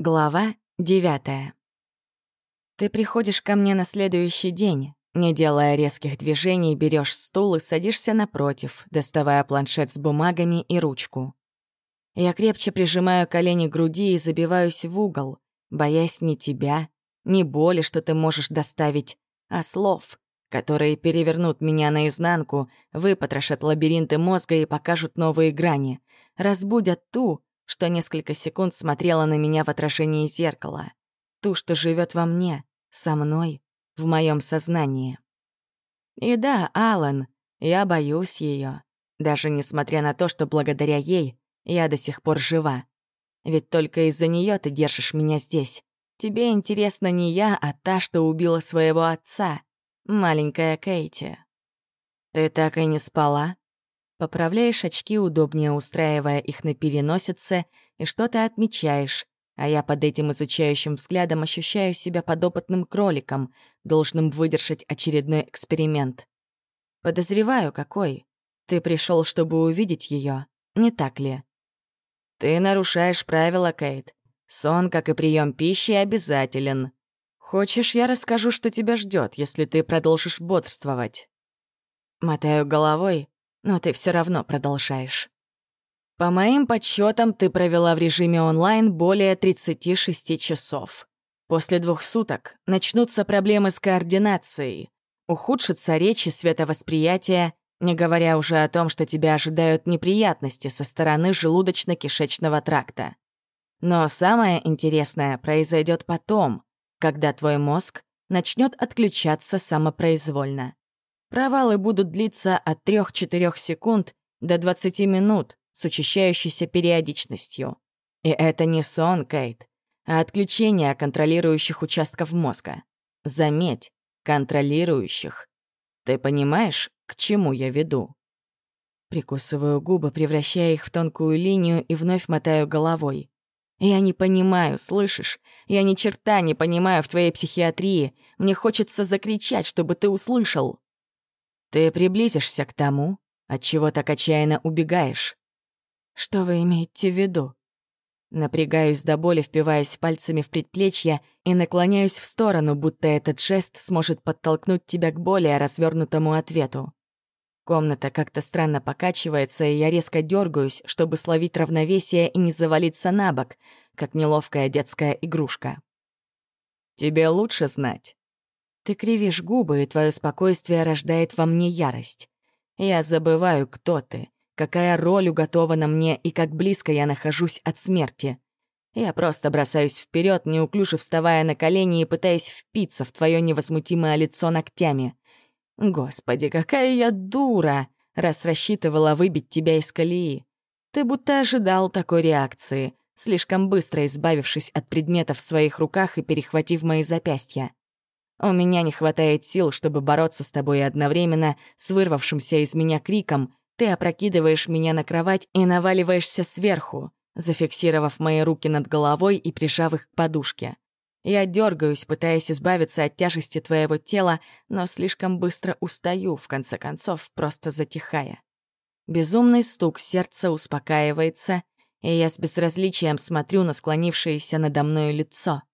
Глава девятая. Ты приходишь ко мне на следующий день, не делая резких движений, берешь стул и садишься напротив, доставая планшет с бумагами и ручку. Я крепче прижимаю колени к груди и забиваюсь в угол, боясь ни тебя, ни боли, что ты можешь доставить, а слов, которые перевернут меня наизнанку, выпотрошат лабиринты мозга и покажут новые грани, разбудят ту, что несколько секунд смотрела на меня в отражении зеркала. Ту, что живет во мне, со мной, в моем сознании. И да, Алан, я боюсь ее, даже несмотря на то, что благодаря ей я до сих пор жива. Ведь только из-за нее ты держишь меня здесь. Тебе интересна не я, а та, что убила своего отца, маленькая Кейти. Ты так и не спала? Поправляешь очки, удобнее устраивая их на переносице, и что-то отмечаешь, а я под этим изучающим взглядом ощущаю себя подопытным кроликом, должным выдержать очередной эксперимент. Подозреваю, какой. Ты пришел, чтобы увидеть ее, не так ли? Ты нарушаешь правила, Кейт. Сон, как и прием пищи, обязателен. Хочешь, я расскажу, что тебя ждет, если ты продолжишь бодрствовать? Мотаю головой, но ты все равно продолжаешь. По моим подсчетам, ты провела в режиме онлайн более 36 часов. После двух суток начнутся проблемы с координацией, ухудшится речь и световосприятие, не говоря уже о том, что тебя ожидают неприятности со стороны желудочно-кишечного тракта. Но самое интересное произойдет потом, когда твой мозг начнет отключаться самопроизвольно. Провалы будут длиться от 3-4 секунд до 20 минут с учащающейся периодичностью. И это не сон, Кейт, а отключение контролирующих участков мозга. Заметь, контролирующих. Ты понимаешь, к чему я веду? Прикусываю губы, превращая их в тонкую линию и вновь мотаю головой. Я не понимаю, слышишь? Я ни черта не понимаю в твоей психиатрии. Мне хочется закричать, чтобы ты услышал. Ты приблизишься к тому, от чего так отчаянно убегаешь. Что вы имеете в виду? Напрягаюсь до боли, впиваясь пальцами в предплечье и наклоняюсь в сторону, будто этот жест сможет подтолкнуть тебя к более развернутому ответу. Комната как-то странно покачивается, и я резко дергаюсь, чтобы словить равновесие и не завалиться на бок, как неловкая детская игрушка. «Тебе лучше знать», ты кривишь губы, и твое спокойствие рождает во мне ярость. Я забываю, кто ты, какая роль уготована мне и как близко я нахожусь от смерти. Я просто бросаюсь вперед, неуклюже вставая на колени и пытаясь впиться в твое невозмутимое лицо ногтями. Господи, какая я дура, раз рассчитывала выбить тебя из колеи. Ты будто ожидал такой реакции, слишком быстро избавившись от предметов в своих руках и перехватив мои запястья. У меня не хватает сил, чтобы бороться с тобой одновременно с вырвавшимся из меня криком ты опрокидываешь меня на кровать и наваливаешься сверху, зафиксировав мои руки над головой и прижав их к подушке. Я дергаюсь, пытаясь избавиться от тяжести твоего тела, но слишком быстро устаю, в конце концов, просто затихая. Безумный стук сердца успокаивается, и я с безразличием смотрю на склонившееся надо мной лицо —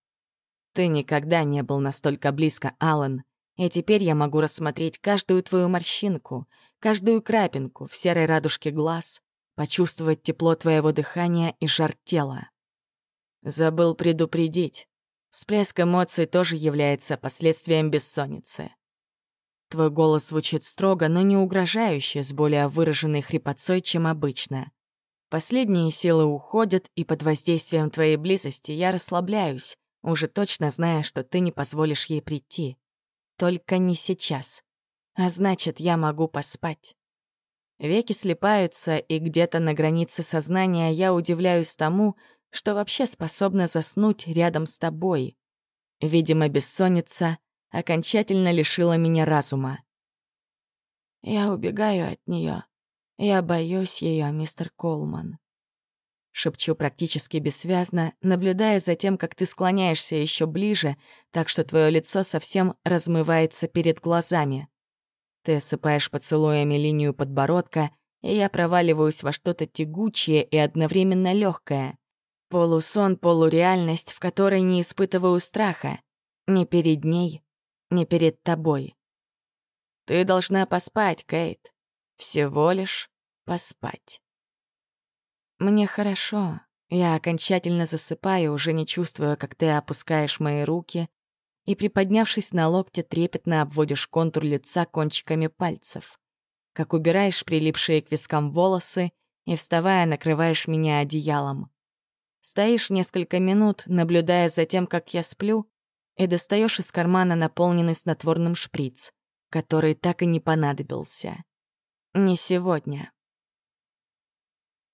ты никогда не был настолько близко, Алан, и теперь я могу рассмотреть каждую твою морщинку, каждую крапинку в серой радужке глаз, почувствовать тепло твоего дыхания и жар тела. Забыл предупредить. Всплеск эмоций тоже является последствием бессонницы. Твой голос звучит строго, но не угрожающе, с более выраженной хрипотцой, чем обычно. Последние силы уходят, и под воздействием твоей близости я расслабляюсь, уже точно зная, что ты не позволишь ей прийти. Только не сейчас. А значит, я могу поспать. Веки слепаются, и где-то на границе сознания я удивляюсь тому, что вообще способна заснуть рядом с тобой. Видимо, бессонница окончательно лишила меня разума. Я убегаю от нее. Я боюсь ее, мистер Колман. Шепчу практически бессвязно, наблюдая за тем, как ты склоняешься еще ближе, так что твое лицо совсем размывается перед глазами. Ты осыпаешь поцелуями линию подбородка, и я проваливаюсь во что-то тягучее и одновременно легкое. Полусон, полуреальность, в которой не испытываю страха. Ни перед ней, ни перед тобой. Ты должна поспать, Кейт. Всего лишь поспать. Мне хорошо. Я окончательно засыпаю, уже не чувствуя, как ты опускаешь мои руки и, приподнявшись на локте, трепетно обводишь контур лица кончиками пальцев. Как убираешь прилипшие к вискам волосы и, вставая, накрываешь меня одеялом. Стоишь несколько минут, наблюдая за тем, как я сплю, и достаешь из кармана наполненный снотворным шприц, который так и не понадобился. Не сегодня.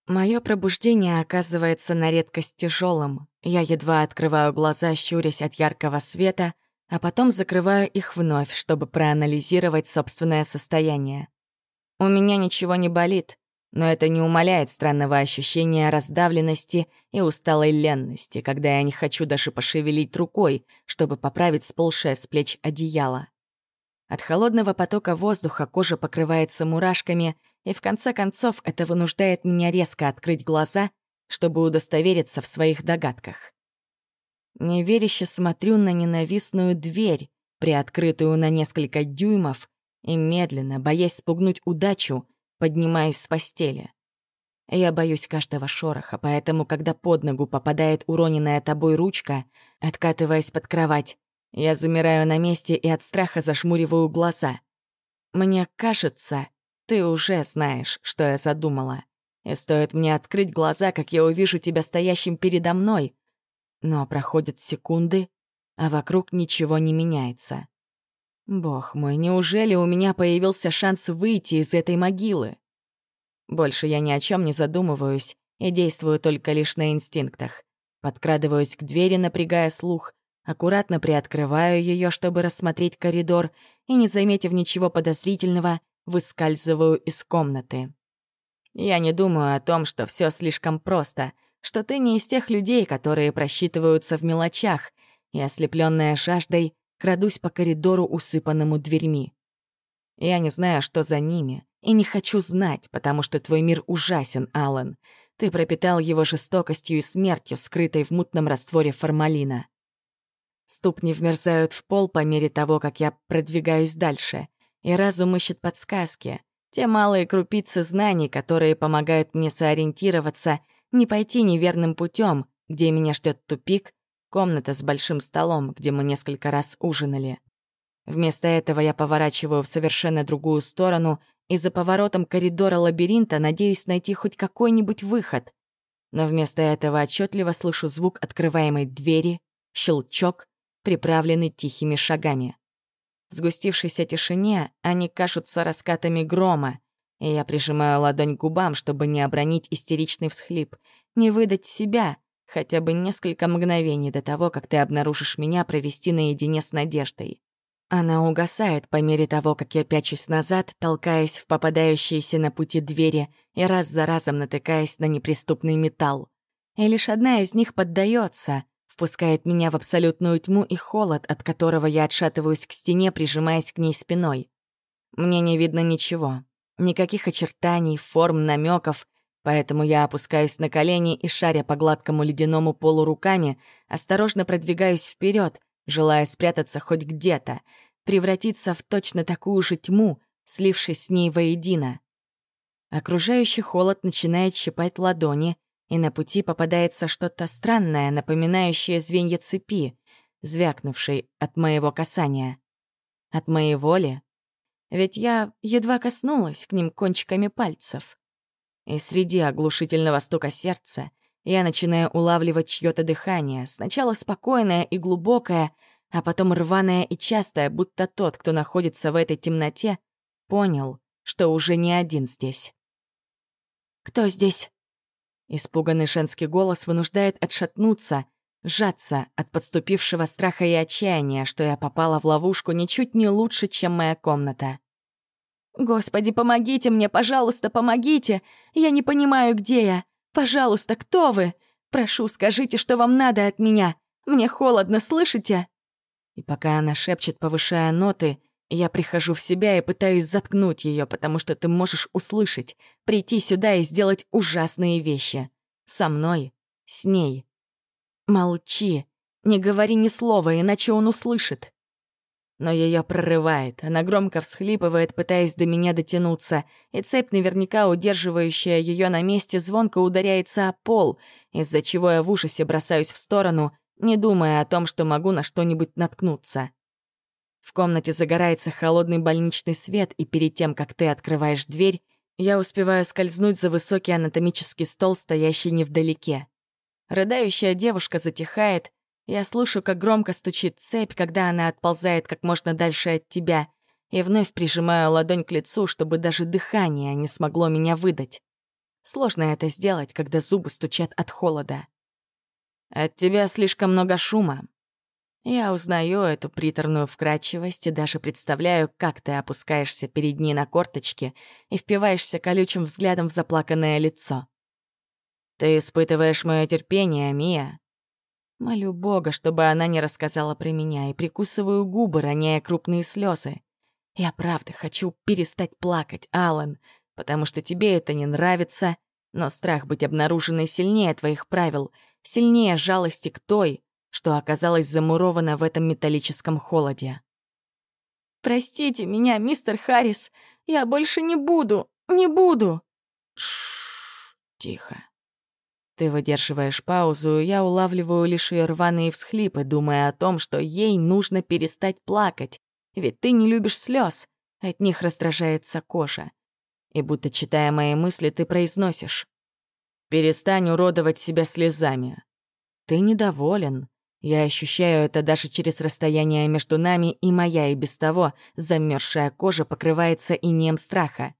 Мое пробуждение оказывается на редкость тяжелым. Я едва открываю глаза, щурясь от яркого света, а потом закрываю их вновь, чтобы проанализировать собственное состояние. У меня ничего не болит, но это не умаляет странного ощущения раздавленности и усталой ленности, когда я не хочу даже пошевелить рукой, чтобы поправить сползшее с плеч одеяло. От холодного потока воздуха кожа покрывается мурашками, и в конце концов это вынуждает меня резко открыть глаза, чтобы удостовериться в своих догадках. Неверяще смотрю на ненавистную дверь, приоткрытую на несколько дюймов, и медленно, боясь спугнуть удачу, поднимаюсь с постели. Я боюсь каждого шороха, поэтому, когда под ногу попадает уроненная тобой ручка, откатываясь под кровать, я замираю на месте и от страха зашмуриваю глаза. Мне кажется, ты уже знаешь, что я задумала. И стоит мне открыть глаза, как я увижу тебя стоящим передо мной. Но проходят секунды, а вокруг ничего не меняется. Бог мой, неужели у меня появился шанс выйти из этой могилы? Больше я ни о чем не задумываюсь и действую только лишь на инстинктах. Подкрадываюсь к двери, напрягая слух, аккуратно приоткрываю ее, чтобы рассмотреть коридор, и, не заметив ничего подозрительного, выскальзываю из комнаты. Я не думаю о том, что все слишком просто, что ты не из тех людей, которые просчитываются в мелочах, и, ослепленная жаждой, крадусь по коридору, усыпанному дверьми. Я не знаю, что за ними, и не хочу знать, потому что твой мир ужасен, Аллен. Ты пропитал его жестокостью и смертью, скрытой в мутном растворе формалина. Ступни вмерзают в пол по мере того, как я продвигаюсь дальше, и разум ищет подсказки, те малые крупицы знаний, которые помогают мне сориентироваться, не пойти неверным путем, где меня ждет тупик, комната с большим столом, где мы несколько раз ужинали. Вместо этого я поворачиваю в совершенно другую сторону и за поворотом коридора лабиринта надеюсь найти хоть какой-нибудь выход. Но вместо этого отчетливо слышу звук открываемой двери, щелчок, приправленный тихими шагами. В сгустившейся тишине они кажутся раскатами грома, и я прижимаю ладонь к губам, чтобы не обронить истеричный всхлип, не выдать себя, хотя бы несколько мгновений до того, как ты обнаружишь меня провести наедине с надеждой. Она угасает по мере того, как я пячусь назад, толкаясь в попадающиеся на пути двери и раз за разом натыкаясь на неприступный металл. И лишь одна из них поддается, впускает меня в абсолютную тьму и холод, от которого я отшатываюсь к стене, прижимаясь к ней спиной. Мне не видно ничего, никаких очертаний, форм, намеков, поэтому я опускаюсь на колени и, шаря по гладкому ледяному полу руками, осторожно продвигаюсь вперед, желая спрятаться хоть где-то, превратиться в точно такую же тьму, слившись с ней воедино. Окружающий холод начинает щипать ладони, и на пути попадается что-то странное, напоминающее звенья цепи, звякнувшей от моего касания. От моей воли. Ведь я едва коснулась к ним кончиками пальцев. И среди оглушительного стука сердца я начинаю улавливать чьё-то дыхание, сначала спокойное и глубокое, а потом рваное и частое, будто тот, кто находится в этой темноте, понял, что уже не один здесь. «Кто здесь?» Испуганный женский голос вынуждает отшатнуться, сжаться от подступившего страха и отчаяния, что я попала в ловушку ничуть не лучше, чем моя комната. «Господи, помогите мне, пожалуйста, помогите! Я не понимаю, где я. Пожалуйста, кто вы? Прошу, скажите, что вам надо от меня. Мне холодно, слышите?» И пока она шепчет, повышая ноты, я прихожу в себя и пытаюсь заткнуть ее, потому что ты можешь услышать, прийти сюда и сделать ужасные вещи. Со мной С ней. Молчи. Не говори ни слова, иначе он услышит. Но ее прорывает. Она громко всхлипывает, пытаясь до меня дотянуться, и цепь, наверняка удерживающая ее на месте, звонко ударяется о пол, из-за чего я в ужасе бросаюсь в сторону, не думая о том, что могу на что-нибудь наткнуться. В комнате загорается холодный больничный свет, и перед тем, как ты открываешь дверь, я успеваю скользнуть за высокий анатомический стол, стоящий невдалеке. Рыдающая девушка затихает, я слышу, как громко стучит цепь, когда она отползает как можно дальше от тебя, и вновь прижимаю ладонь к лицу, чтобы даже дыхание не смогло меня выдать. Сложно это сделать, когда зубы стучат от холода. От тебя слишком много шума. Я узнаю эту приторную вкрадчивость и даже представляю, как ты опускаешься перед ней на корточки и впиваешься колючим взглядом в заплаканное лицо. Ты испытываешь мое терпение, Мия, Молю Бога, чтобы она не рассказала про меня, и прикусываю губы, роняя крупные слезы. Я правда хочу перестать плакать, Алан, потому что тебе это не нравится, но страх быть обнаруженной сильнее твоих правил, сильнее жалости к той, что оказалась замурована в этом металлическом холоде. «Простите меня, мистер Харрис, я больше не буду, не буду!» Тш, тихо. Ты выдерживаешь паузу, я улавливаю лишь ее рваные всхлипы, думая о том, что ей нужно перестать плакать, ведь ты не любишь слез, от них раздражается кожа. И будто читая мои мысли, ты произносишь. «Перестань уродовать себя слезами». Ты недоволен. Я ощущаю это даже через расстояние между нами, и моя и без того замерзшая кожа покрывается инеем страха.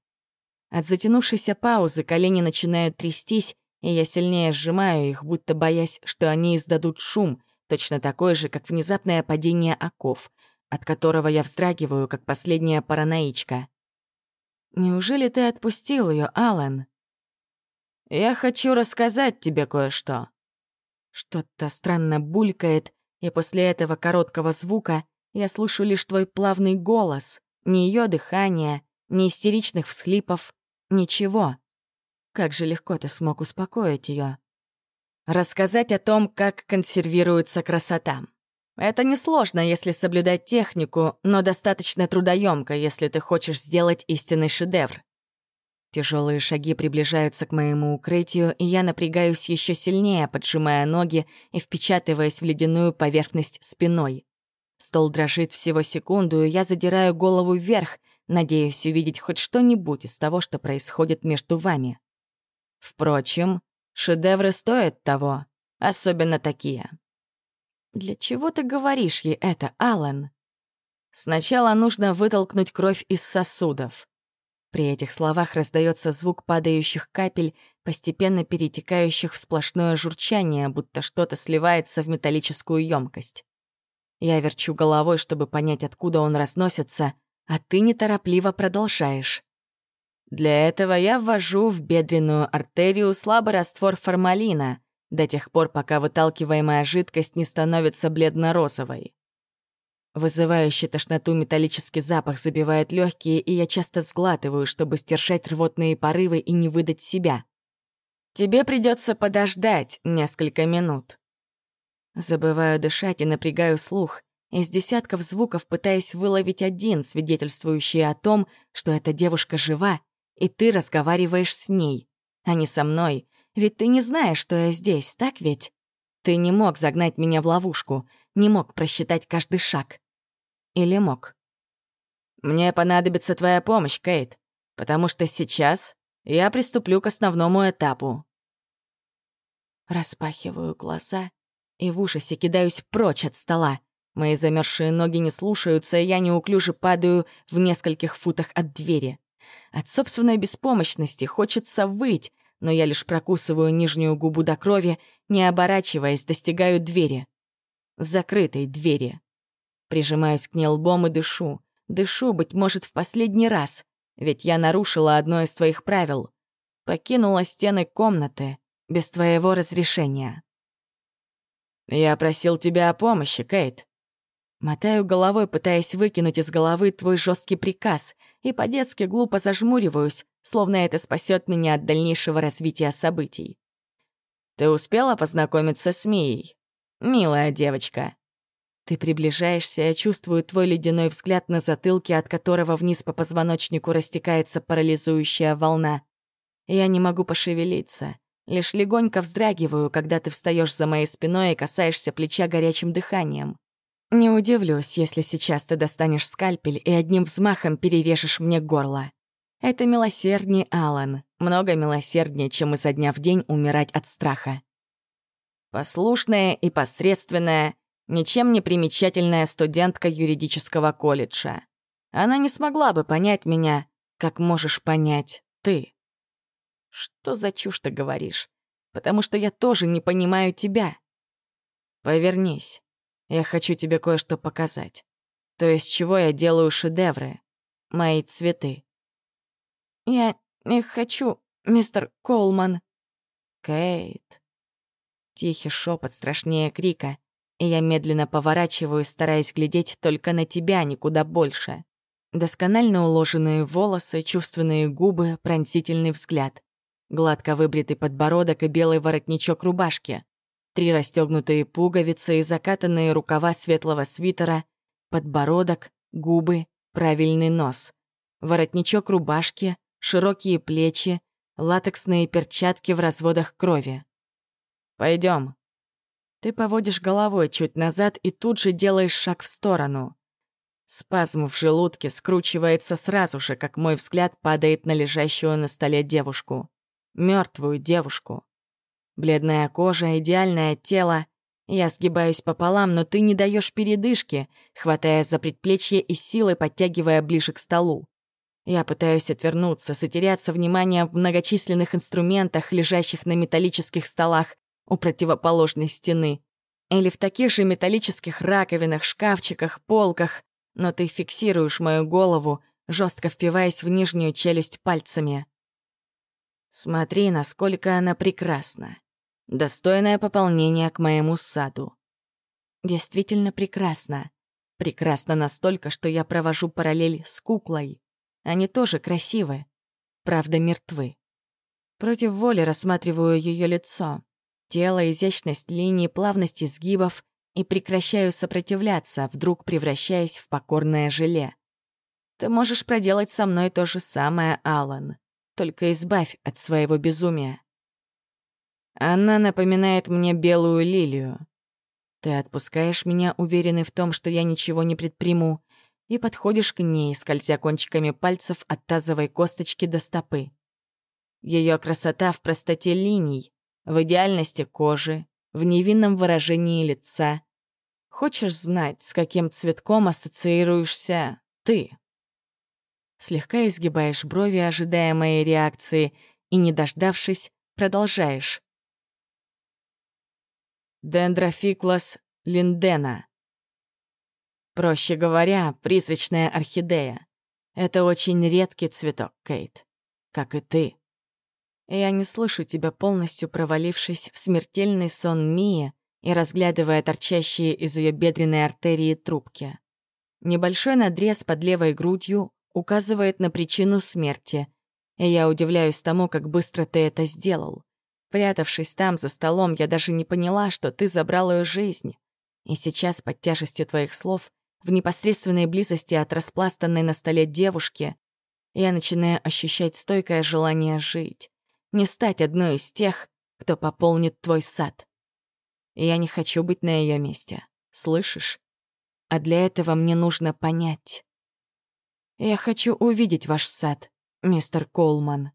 От затянувшейся паузы колени начинают трястись, и я сильнее сжимаю их, будто боясь, что они издадут шум, точно такой же, как внезапное падение оков, от которого я вздрагиваю, как последняя параноичка. «Неужели ты отпустил ее, Алан?» «Я хочу рассказать тебе кое-что». Что-то странно булькает, и после этого короткого звука я слышу лишь твой плавный голос, ни ее дыхание, ни истеричных всхлипов, ничего. Как же легко ты смог успокоить ее. Рассказать о том, как консервируется красота. Это несложно, если соблюдать технику, но достаточно трудоемко, если ты хочешь сделать истинный шедевр. Тяжелые шаги приближаются к моему укрытию, и я напрягаюсь еще сильнее, поджимая ноги и впечатываясь в ледяную поверхность спиной. Стол дрожит всего секунду, и я задираю голову вверх, надеясь увидеть хоть что-нибудь из того, что происходит между вами. Впрочем, шедевры стоят того, особенно такие. Для чего ты говоришь ей это, Алан? Сначала нужно вытолкнуть кровь из сосудов. При этих словах раздается звук падающих капель, постепенно перетекающих в сплошное журчание, будто что-то сливается в металлическую емкость. Я верчу головой, чтобы понять, откуда он разносится, а ты неторопливо продолжаешь. Для этого я ввожу в бедренную артерию слабый раствор формалина до тех пор, пока выталкиваемая жидкость не становится бледно-розовой. Вызывающий тошноту металлический запах забивает легкие, и я часто сглатываю, чтобы стершать рвотные порывы и не выдать себя. Тебе придется подождать несколько минут. Забываю дышать и напрягаю слух, из десятков звуков пытаясь выловить один, свидетельствующий о том, что эта девушка жива и ты разговариваешь с ней, а не со мной, ведь ты не знаешь, что я здесь, так ведь? Ты не мог загнать меня в ловушку, не мог просчитать каждый шаг. Или мог? Мне понадобится твоя помощь, Кейт, потому что сейчас я приступлю к основному этапу. Распахиваю глаза и в ужасе кидаюсь прочь от стола. Мои замерзшие ноги не слушаются, и я неуклюже падаю в нескольких футах от двери. От собственной беспомощности хочется выть, но я лишь прокусываю нижнюю губу до крови, не оборачиваясь, достигаю двери. Закрытой двери. Прижимаюсь к ней лбом и дышу. Дышу, быть может, в последний раз, ведь я нарушила одно из твоих правил. Покинула стены комнаты без твоего разрешения. «Я просил тебя о помощи, Кейт», Мотаю головой, пытаясь выкинуть из головы твой жесткий приказ, и по-детски глупо зажмуриваюсь, словно это спасет меня от дальнейшего развития событий. Ты успела познакомиться с Мией? Милая девочка. Ты приближаешься, я чувствую твой ледяной взгляд на затылке, от которого вниз по позвоночнику растекается парализующая волна. Я не могу пошевелиться. Лишь легонько вздрагиваю, когда ты встаешь за моей спиной и касаешься плеча горячим дыханием. Не удивлюсь, если сейчас ты достанешь скальпель и одним взмахом перережешь мне горло. Это милосерднее, Алан, много милосерднее, чем изо дня в день умирать от страха. Послушная и посредственная, ничем не примечательная студентка юридического колледжа. Она не смогла бы понять меня, как можешь понять ты. Что за чушь ты говоришь? Потому что я тоже не понимаю тебя. Повернись. Я хочу тебе кое-что показать. То есть чего я делаю шедевры. Мои цветы. Я не хочу, мистер Колман. Кейт. Тихий шепот страшнее крика, и я медленно поворачиваюсь, стараясь глядеть только на тебя, никуда больше. Досконально уложенные волосы, чувственные губы, пронзительный взгляд. Гладко выбритый подбородок и белый воротничок рубашки. Три расстегнутые пуговицы и закатанные рукава светлого свитера, подбородок, губы, правильный нос. Воротничок рубашки, широкие плечи, латексные перчатки в разводах крови. Пойдем. Ты поводишь головой чуть назад и тут же делаешь шаг в сторону. Спазм в желудке скручивается сразу же, как мой взгляд падает на лежащую на столе девушку. мертвую девушку. Бледная кожа, идеальное тело. Я сгибаюсь пополам, но ты не даешь передышки, хватая за предплечье и силой подтягивая ближе к столу. Я пытаюсь отвернуться, затеряться вниманием в многочисленных инструментах, лежащих на металлических столах у противоположной стены. Или в таких же металлических раковинах, шкафчиках, полках, но ты фиксируешь мою голову, жестко впиваясь в нижнюю челюсть пальцами. Смотри, насколько она прекрасна. Достойное пополнение к моему саду. Действительно прекрасно. Прекрасно настолько, что я провожу параллель с куклой. Они тоже красивы, правда мертвы. Против воли рассматриваю ее лицо, тело, изящность линий, плавность изгибов и прекращаю сопротивляться, вдруг превращаясь в покорное желе. Ты можешь проделать со мной то же самое, Алан. Только избавь от своего безумия. Она напоминает мне белую лилию. Ты отпускаешь меня, уверенный в том, что я ничего не предприму, и подходишь к ней, скользя кончиками пальцев от тазовой косточки до стопы. Ее красота в простоте линий, в идеальности кожи, в невинном выражении лица. Хочешь знать, с каким цветком ассоциируешься ты? Слегка изгибаешь брови, ожидая моей реакции, и, не дождавшись, продолжаешь. Дендрофиклас линдена. Проще говоря, призрачная орхидея. Это очень редкий цветок, Кейт. Как и ты. Я не слышу тебя, полностью провалившись в смертельный сон Мии и разглядывая торчащие из ее бедренной артерии трубки. Небольшой надрез под левой грудью указывает на причину смерти, и я удивляюсь тому, как быстро ты это сделал. Прятавшись там, за столом, я даже не поняла, что ты забрал ее жизнь. И сейчас, под тяжестью твоих слов, в непосредственной близости от распластанной на столе девушки, я начинаю ощущать стойкое желание жить, не стать одной из тех, кто пополнит твой сад. я не хочу быть на ее месте, слышишь? А для этого мне нужно понять. Я хочу увидеть ваш сад, мистер Колман.